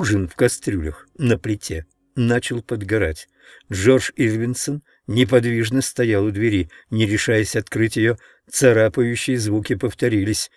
Ужин в кастрюлях на плите начал подгорать. Джордж Ирвинсон неподвижно стоял у двери, не решаясь открыть ее. Царапающие звуки повторились.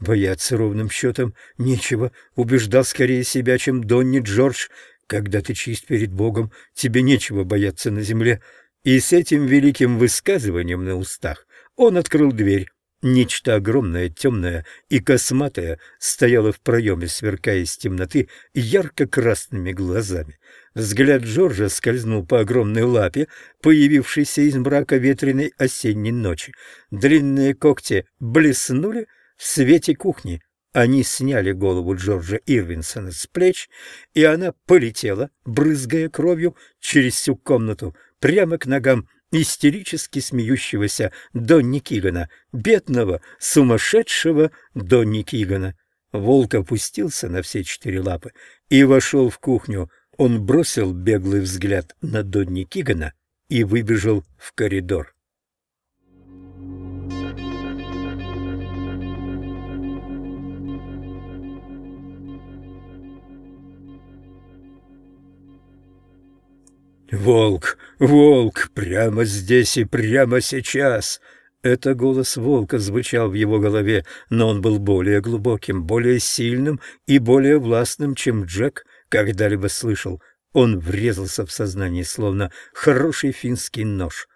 Бояться ровным счетом нечего, убеждал скорее себя, чем Донни Джордж. Когда ты чист перед Богом, тебе нечего бояться на земле. И с этим великим высказыванием на устах он открыл дверь. Нечто огромное, темное и косматое стояло в проеме, сверкая из темноты ярко-красными глазами. Взгляд Джорджа скользнул по огромной лапе, появившейся из мрака ветреной осенней ночи. Длинные когти блеснули в свете кухни. Они сняли голову Джорджа Ирвинсона с плеч, и она полетела, брызгая кровью, через всю комнату, прямо к ногам истерически смеющегося Донни Кигана, бедного, сумасшедшего Донни Кигана. Волк опустился на все четыре лапы и вошел в кухню. Он бросил беглый взгляд на Донни Кигана и выбежал в коридор. «Волк! Волк! Прямо здесь и прямо сейчас!» Это голос волка звучал в его голове, но он был более глубоким, более сильным и более властным, чем Джек когда-либо слышал. Он врезался в сознание, словно хороший финский нож.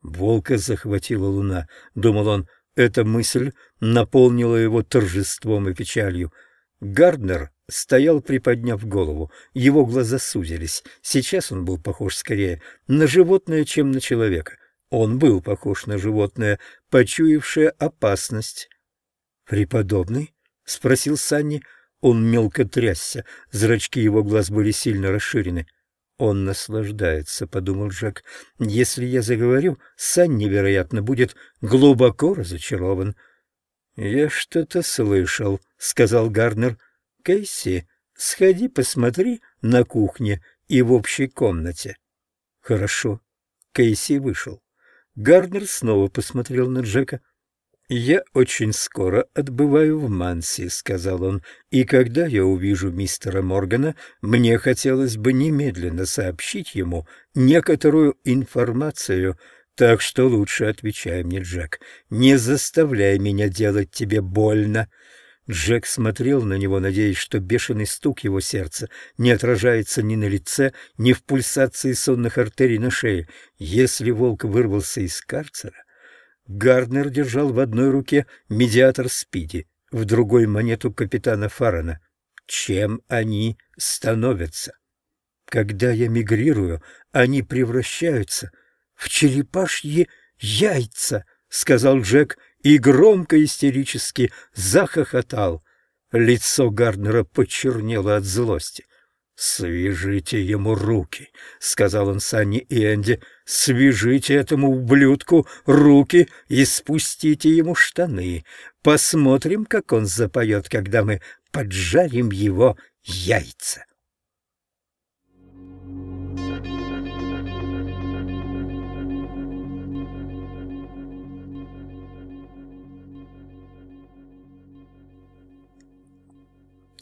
Волка захватила луна, думал он. Эта мысль наполнила его торжеством и печалью. Гарднер стоял, приподняв голову. Его глаза сузились. Сейчас он был похож скорее на животное, чем на человека. Он был похож на животное, почуявшее опасность. «Преподобный?» — спросил Санни. Он мелко трясся, зрачки его глаз были сильно расширены. «Он наслаждается», — подумал Жак. «Если я заговорю, Санни, вероятно, будет глубоко разочарован». «Я что-то слышал», — сказал Гарнер. Кейси, сходи посмотри на кухне и в общей комнате. Хорошо. Кейси вышел. Гарднер снова посмотрел на Джека. «Я очень скоро отбываю в Манси», — сказал он, — «и когда я увижу мистера Моргана, мне хотелось бы немедленно сообщить ему некоторую информацию, так что лучше отвечай мне, Джек, не заставляй меня делать тебе больно». Джек смотрел на него, надеясь, что бешеный стук его сердца не отражается ни на лице, ни в пульсации сонных артерий на шее. Если волк вырвался из карцера... Гарднер держал в одной руке медиатор Спиди, в другой — монету капитана Фарана. Чем они становятся? Когда я мигрирую, они превращаются в черепашьи яйца, — сказал Джек, и громко истерически захохотал. Лицо Гарднера почернело от злости. «Свяжите ему руки», — сказал он Санни и Энди. «Свяжите этому ублюдку руки и спустите ему штаны. Посмотрим, как он запоет, когда мы поджарим его яйца».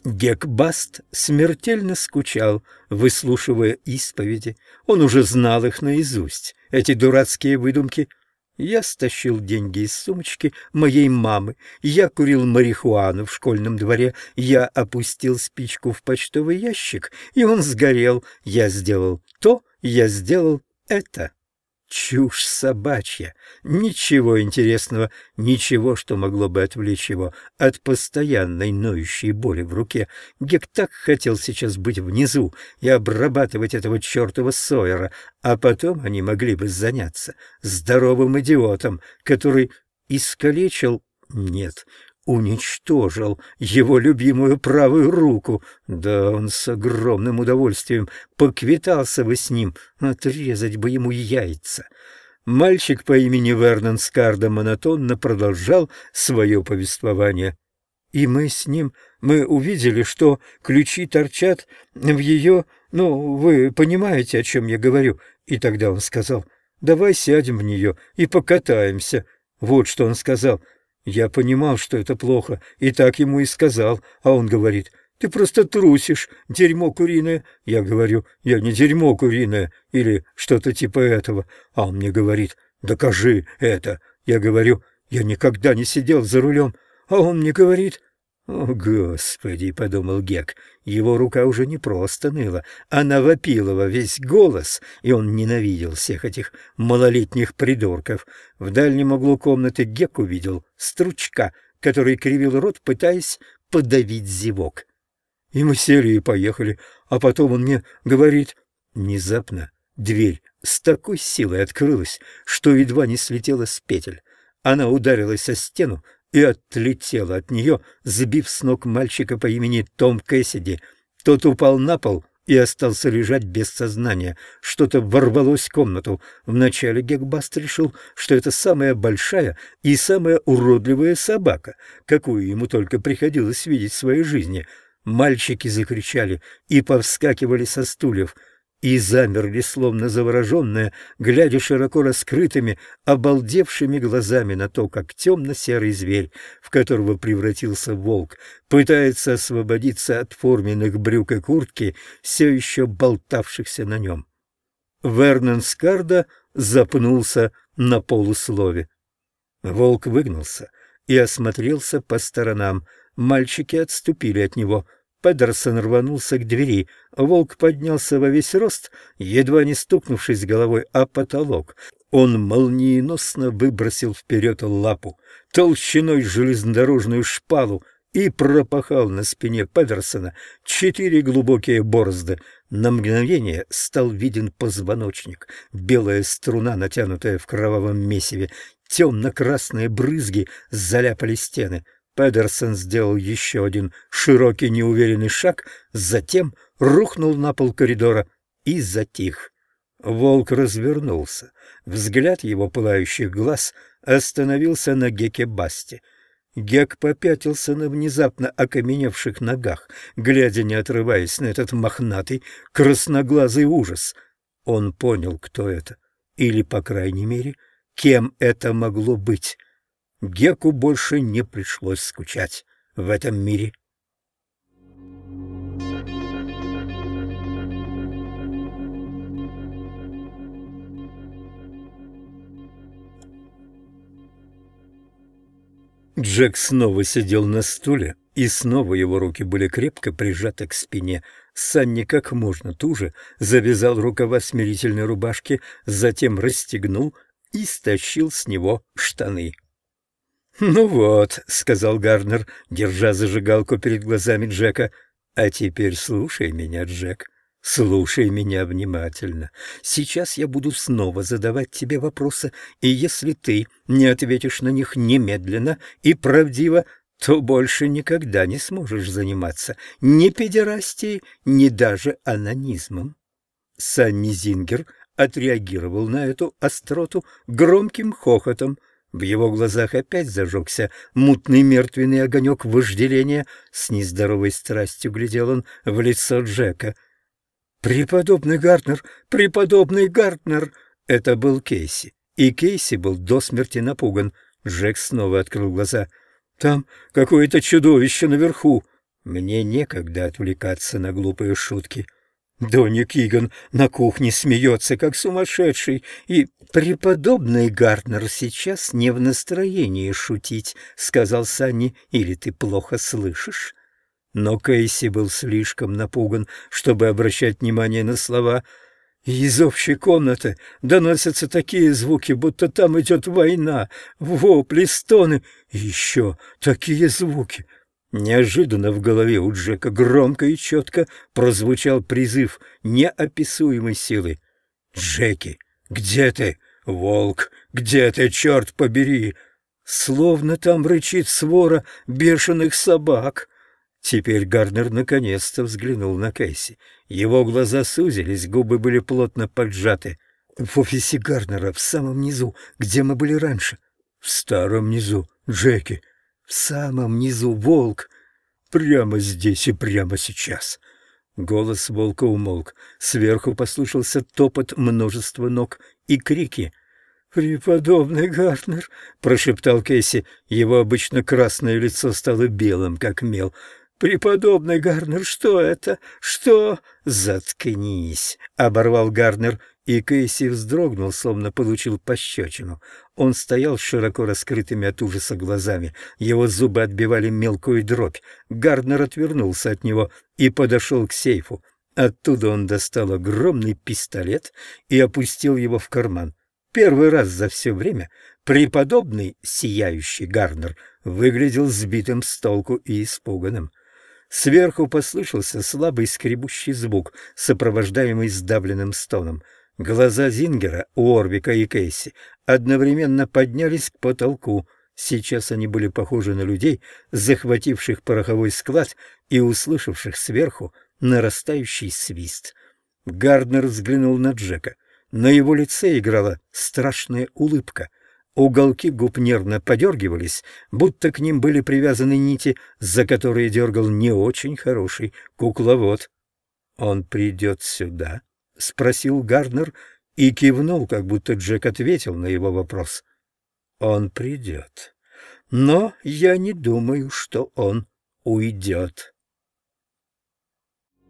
Гекбаст смертельно скучал, выслушивая исповеди. Он уже знал их наизусть, эти дурацкие выдумки. Я стащил деньги из сумочки моей мамы, я курил марихуану в школьном дворе, я опустил спичку в почтовый ящик, и он сгорел. Я сделал то, я сделал это. Чушь собачья. Ничего интересного, ничего, что могло бы отвлечь его от постоянной ноющей боли в руке. Гек так хотел сейчас быть внизу и обрабатывать этого чертова Сойера, а потом они могли бы заняться здоровым идиотом, который искалечил... Нет, уничтожил его любимую правую руку. Да он с огромным удовольствием поквитался бы с ним, отрезать бы ему яйца. Мальчик по имени Вернон Скарда монотонно продолжал свое повествование. И мы с ним, мы увидели, что ключи торчат в ее... Ну, вы понимаете, о чем я говорю. И тогда он сказал, давай сядем в нее и покатаемся. Вот что он сказал — я понимал, что это плохо, и так ему и сказал, а он говорит, Ты просто трусишь, дерьмо куриное. Я говорю, я не дерьмо куриное или что-то типа этого. А он мне говорит, докажи это. Я говорю, я никогда не сидел за рулем. А он мне говорит... «О, Господи!» — подумал Гек. Его рука уже не просто ныла, она вопила во весь голос, и он ненавидел всех этих малолетних придурков. В дальнем углу комнаты Гек увидел стручка, который кривил рот, пытаясь подавить зевок. И мы сели и поехали, а потом он мне говорит... Внезапно дверь с такой силой открылась, что едва не слетела с петель. Она ударилась о стену и отлетела от нее, сбив с ног мальчика по имени Том Кэссиди. Тот упал на пол и остался лежать без сознания. Что-то ворвалось в комнату. Вначале Гекбаст решил, что это самая большая и самая уродливая собака, какую ему только приходилось видеть в своей жизни — Мальчики закричали и повскакивали со стульев, и замерли, словно завороженные, глядя широко раскрытыми, обалдевшими глазами на то, как темно-серый зверь, в которого превратился волк, пытается освободиться от форменных брюк и куртки, все еще болтавшихся на нем. Вернон Скарда запнулся на полуслове. Волк выгнался и осмотрелся по сторонам. Мальчики отступили от него — Педерсон рванулся к двери. Волк поднялся во весь рост, едва не стукнувшись головой о потолок. Он молниеносно выбросил вперед лапу, толщиной железнодорожную шпалу, и пропахал на спине Педерсона четыре глубокие борозды. На мгновение стал виден позвоночник, белая струна, натянутая в кровавом месиве, темно-красные брызги заляпали стены — Педерсон сделал еще один широкий неуверенный шаг, затем рухнул на пол коридора и затих. Волк развернулся. Взгляд его пылающих глаз остановился на Геке Басте. Гек попятился на внезапно окаменевших ногах, глядя, не отрываясь на этот мохнатый, красноглазый ужас. Он понял, кто это, или, по крайней мере, кем это могло быть. Геку больше не пришлось скучать в этом мире. Джек снова сидел на стуле, и снова его руки были крепко прижаты к спине. Санни как можно туже завязал рукава смирительной рубашки, затем расстегнул и стащил с него штаны. «Ну вот», — сказал Гарнер, держа зажигалку перед глазами Джека, — «а теперь слушай меня, Джек». Слушай меня внимательно. Сейчас я буду снова задавать тебе вопросы, и если ты не ответишь на них немедленно и правдиво, то больше никогда не сможешь заниматься ни педерастией, ни даже анонизмом. Санни Зингер отреагировал на эту остроту громким хохотом. В его глазах опять зажегся мутный мертвенный огонек вожделения. С нездоровой страстью глядел он в лицо Джека. «Преподобный Гартнер! Преподобный Гартнер!» Это был Кейси. И Кейси был до смерти напуган. Джек снова открыл глаза. «Там какое-то чудовище наверху!» Мне некогда отвлекаться на глупые шутки. Донни Киган на кухне смеется, как сумасшедший, и преподобный Гартнер сейчас не в настроении шутить, — сказал Санни, — или ты плохо слышишь? Но Кейси был слишком напуган, чтобы обращать внимание на слова. Из общей комнаты доносятся такие звуки, будто там идет война, вопли, стоны, еще такие звуки — Неожиданно в голове у Джека громко и четко прозвучал призыв неописуемой силы. «Джеки, где ты? Волк, где ты, черт побери?» Словно там рычит свора бешеных собак. Теперь Гарнер наконец-то взглянул на Кейси. Его глаза сузились, губы были плотно поджаты. В офисе Гарнера, в самом низу, где мы были раньше. В старом низу, Джеки, в самом низу волк. Прямо здесь и прямо сейчас. Голос волка умолк. Сверху послышался топот множества ног и крики. «Преподобный Гартнер!» — прошептал Кейси. Его обычно красное лицо стало белым, как мел. «Преподобный Гарнер, что это? Что?» «Заткнись!» — оборвал Гарнер, и Кейси вздрогнул, словно получил пощечину. Он стоял широко раскрытыми от ужаса глазами. Его зубы отбивали мелкую дробь. Гарнер отвернулся от него и подошел к сейфу. Оттуда он достал огромный пистолет и опустил его в карман. Первый раз за все время преподобный сияющий Гарнер выглядел сбитым с толку и испуганным. Сверху послышался слабый скребущий звук, сопровождаемый сдавленным стоном. Глаза Зингера, Уорвика и Кейси одновременно поднялись к потолку. Сейчас они были похожи на людей, захвативших пороховой склад и услышавших сверху нарастающий свист. Гарднер взглянул на Джека. На его лице играла страшная улыбка. Уголки губ нервно подергивались, будто к ним были привязаны нити, за которые дергал не очень хороший кукловод. «Он придет сюда?» — спросил Гарднер и кивнул, как будто Джек ответил на его вопрос. «Он придет. Но я не думаю, что он уйдет».